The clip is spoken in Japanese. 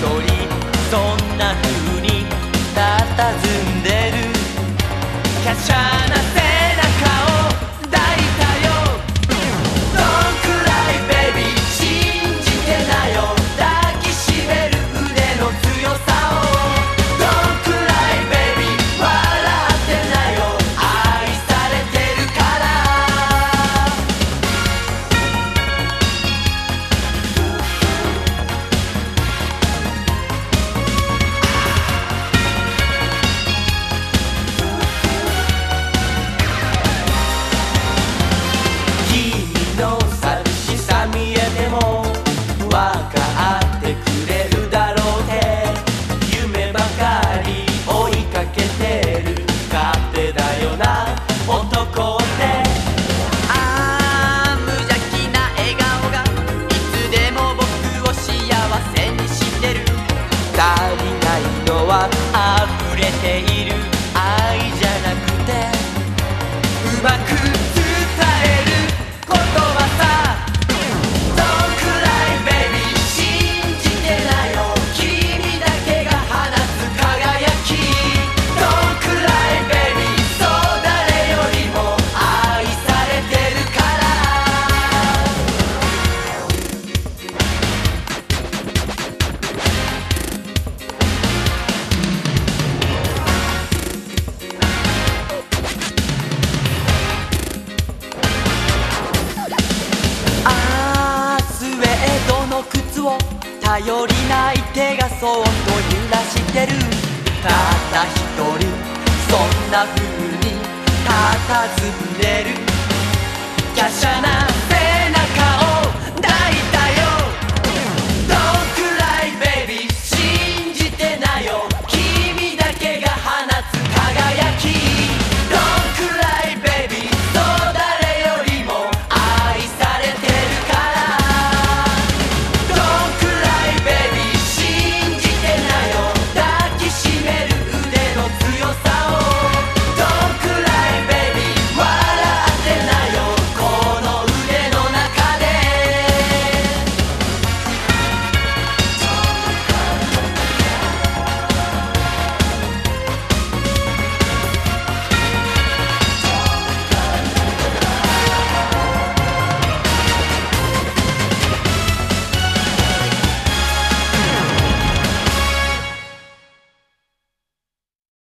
どんな風に佇んでる。華奢な bota. 頼りない手がそっと揺らしてる。たった一人そんな風に佇んでる。華奢な